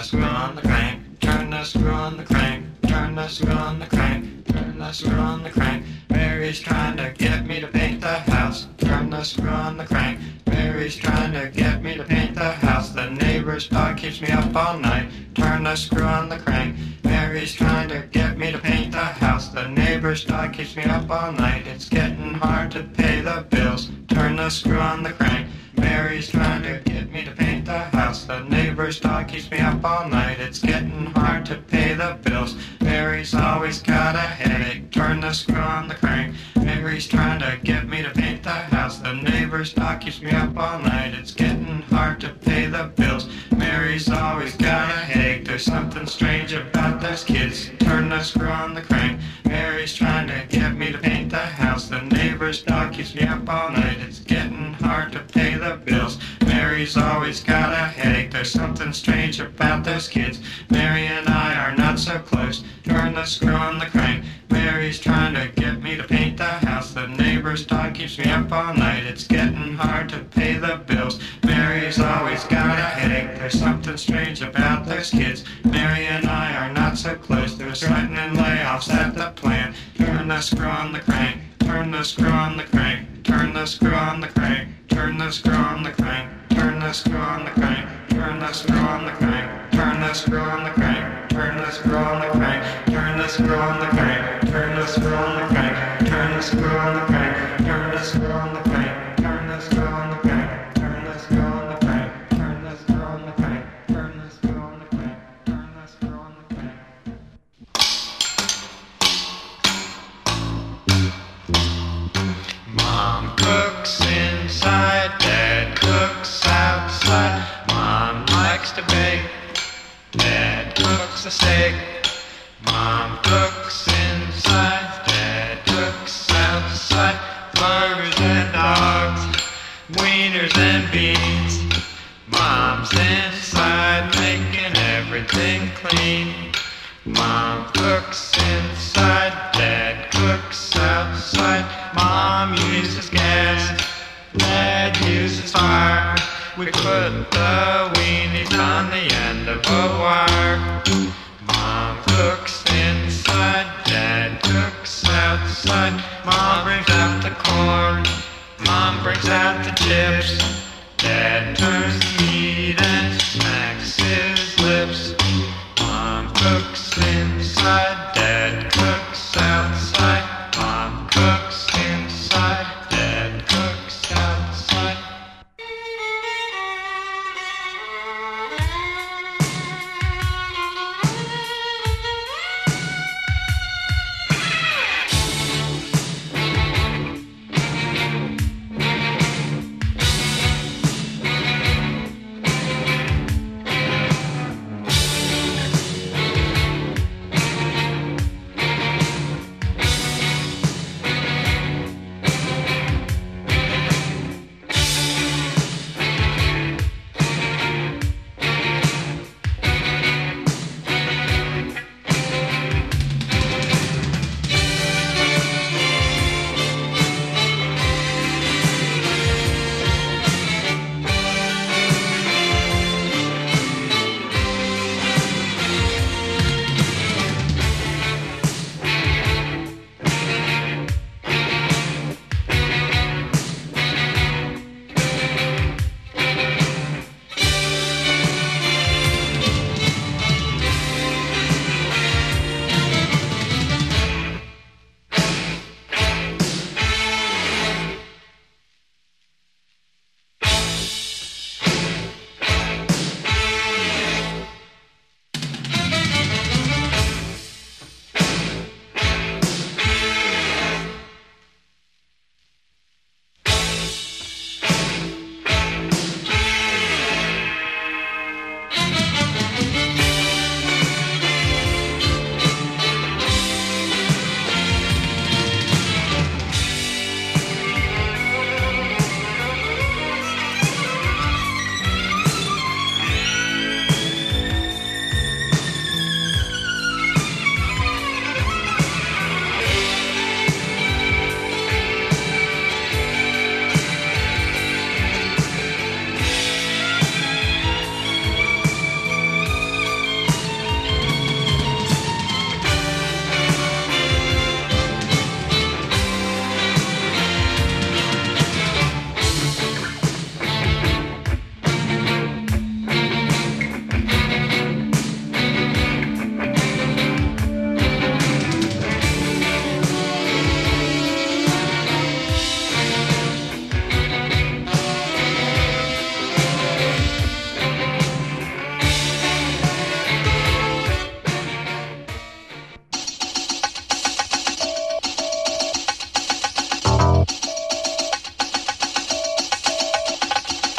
the screw on the crank, turn the screw on the crank, turn the screw on the crank, turn the screw on the crank. Mary's trying to get me to paint the house, turn the screw on the crank. Mary's trying to get me to paint the house. The neighbor's dog keeps me up all night. Turn the screw on the crank. Mary's trying to get me to paint the house. The neighbor's dog keeps me up all night. It's getting hard to pay the bills. Turn the screw on the crank. Mary's trying to get me to paint the house. The neighbor's dog keeps me up all night. It's getting hard to pay the bills. Mary's always got a headache. Turn the screw on the crank. Mary's trying to get me to paint the house. The neighbor's dog keeps me up all night. It's getting hard to pay the bills. Mary's always got a headache. There's something strange about those kids. Turn the screw on the crank. Mary's trying to get me to paint the house. The neighbor's dog keeps me up all night. It's getting hard to pay the bills. Mary's always got a headache. There's something strange about those kids. Mary and I are not so close. Turn the screw on the crank. Mary's trying to get me to paint the house. The neighbor's dog keeps me up all night. It's getting hard to pay the bills. Mary's always got a headache. There's something strange about those kids. Mary and I are not so close. There's threatening layoffs at the plant. Turn the screw on the crank. Turn the screw on the crank. Turn the screw on the crank. Turn the screw on the crank. Turn the screw on the crank. Turn the screw on the crank. Turn the screw on the crank. Turn the screw on the crank. Turn the screw on the crank. Turn the screw on the crank. Turn the screw on the crank. Turn the screw on the crank. Turn the screw on the crank. Cooks a steak. Mom cooks inside, Dad cooks outside. Burgers and dogs, wieners and beans. Mom's inside, making everything clean. Mom cooks inside, Dad cooks outside. Mom uses gas, Dad uses fire. We put the Mom brings out the corn, Mom brings out the chips. Dad turns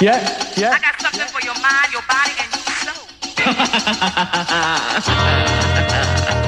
Yeah, yeah. I got something for your mind, your body, and your soul.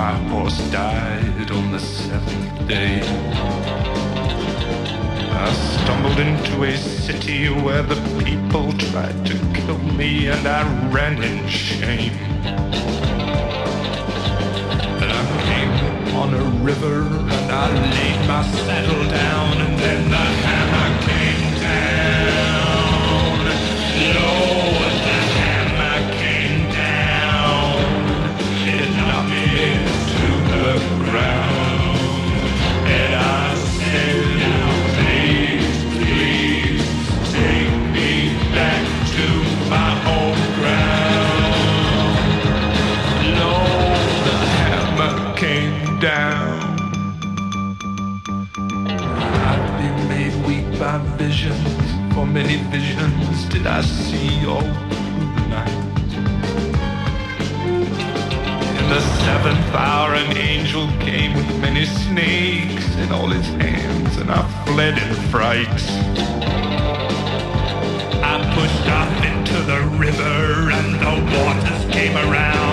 My horse died on the seventh day. I stumbled into a city where the people tried to kill me and I ran in shame. And I came on a river and I laid my saddle down and then the for many visions did I see all through the night. In the seventh hour, an angel came with many snakes in all his hands, and I fled in fright. I pushed off into the river, and the waters came around,